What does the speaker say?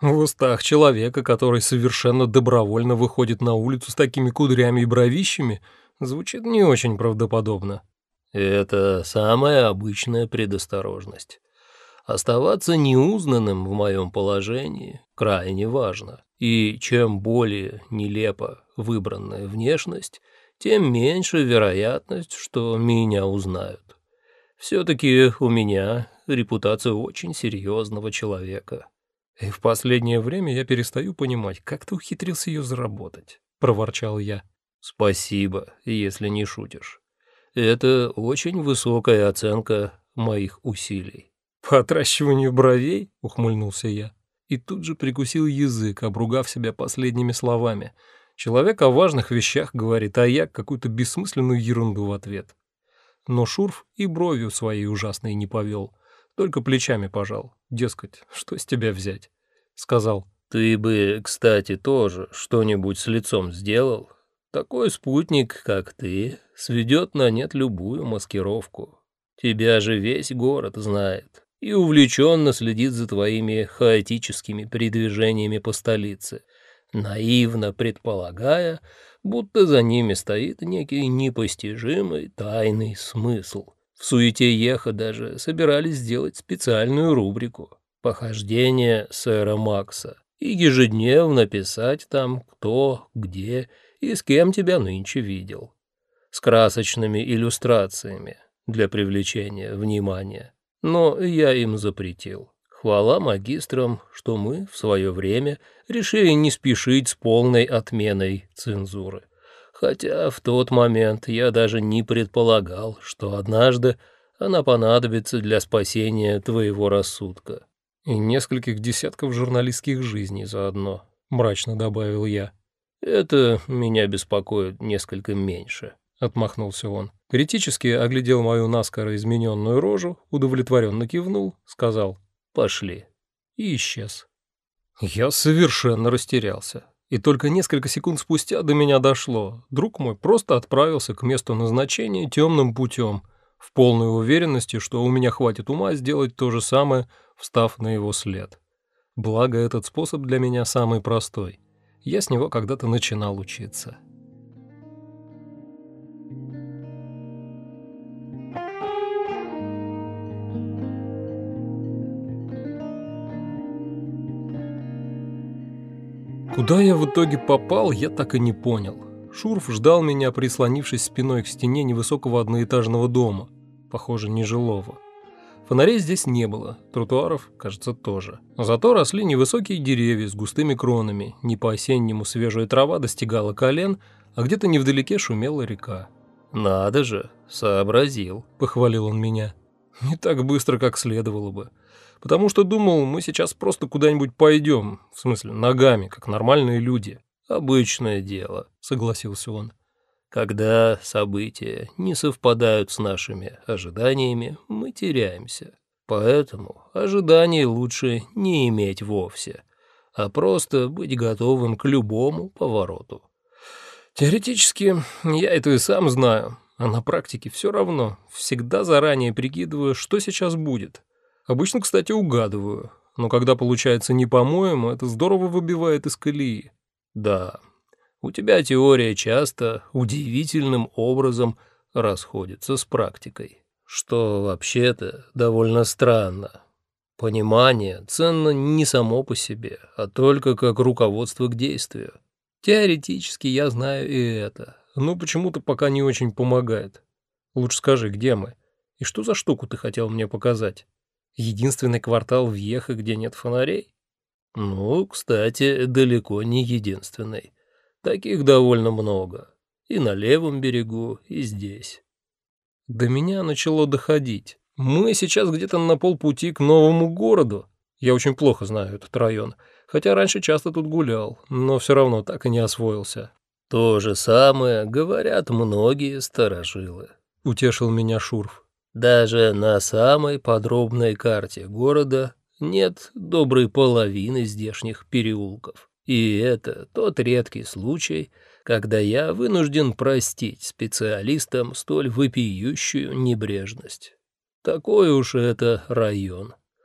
В устах человека, который совершенно добровольно выходит на улицу с такими кудрями и бровищами, звучит не очень правдоподобно. Это самая обычная предосторожность. Оставаться неузнанным в моем положении крайне важно. И чем более нелепо выбранная внешность, тем меньше вероятность, что меня узнают. Все-таки у меня репутация очень серьезного человека. И в последнее время я перестаю понимать, как ты ухитрился ее заработать, — проворчал я. Спасибо, если не шутишь. Это очень высокая оценка моих усилий. «По отращиванию бровей?» — ухмыльнулся я. И тут же прикусил язык, обругав себя последними словами. Человек о важных вещах говорит, а я какую-то бессмысленную ерунду в ответ. Но Шурф и бровью своей ужасной не повел, только плечами пожал. Дескать, что с тебя взять? Сказал. «Ты бы, кстати, тоже что-нибудь с лицом сделал? Такой спутник, как ты, сведет на нет любую маскировку. Тебя же весь город знает и увлеченно следит за твоими хаотическими передвижениями по столице, наивно предполагая, будто за ними стоит некий непостижимый тайный смысл. В суете еха даже собирались сделать специальную рубрику «Похождение сэра Макса» и ежедневно писать там, кто, где и с кем тебя нынче видел, с красочными иллюстрациями для привлечения внимания но я им запретил. Хвала магистрам, что мы в свое время решили не спешить с полной отменой цензуры. Хотя в тот момент я даже не предполагал, что однажды она понадобится для спасения твоего рассудка. И нескольких десятков журналистских жизней заодно, мрачно добавил я. Это меня беспокоит несколько меньше. — отмахнулся он. Критически оглядел мою наскоро измененную рожу, удовлетворенно кивнул, сказал «пошли» и исчез. Я совершенно растерялся. И только несколько секунд спустя до меня дошло. Друг мой просто отправился к месту назначения темным путем, в полной уверенности, что у меня хватит ума сделать то же самое, встав на его след. Благо, этот способ для меня самый простой. Я с него когда-то начинал учиться. Куда я в итоге попал, я так и не понял. Шурф ждал меня, прислонившись спиной к стене невысокого одноэтажного дома, похоже, нежилого. Фонарей здесь не было, тротуаров, кажется, тоже. Зато росли невысокие деревья с густыми кронами, не по-осеннему свежая трава достигала колен, а где-то невдалеке шумела река. «Надо же, сообразил», — похвалил он меня. «Не так быстро, как следовало бы потому что думал, мы сейчас просто куда-нибудь пойдем, в смысле ногами, как нормальные люди. Обычное дело, согласился он. Когда события не совпадают с нашими ожиданиями, мы теряемся. Поэтому ожиданий лучше не иметь вовсе, а просто быть готовым к любому повороту. Теоретически я это и сам знаю, а на практике все равно. Всегда заранее прикидываю, что сейчас будет. Обычно, кстати, угадываю, но когда получается не по-моему, это здорово выбивает из колеи. Да, у тебя теория часто удивительным образом расходится с практикой, что вообще-то довольно странно. Понимание ценно не само по себе, а только как руководство к действию. Теоретически я знаю и это, но почему-то пока не очень помогает. Лучше скажи, где мы? И что за штуку ты хотел мне показать? Единственный квартал в Ехе, где нет фонарей? Ну, кстати, далеко не единственный. Таких довольно много. И на левом берегу, и здесь. До меня начало доходить. Мы сейчас где-то на полпути к новому городу. Я очень плохо знаю этот район, хотя раньше часто тут гулял, но все равно так и не освоился. То же самое говорят многие старожилы, утешил меня Шурф. Даже на самой подробной карте города нет доброй половины здешних переулков. И это тот редкий случай, когда я вынужден простить специалистам столь вопиющую небрежность. Такой уж это район.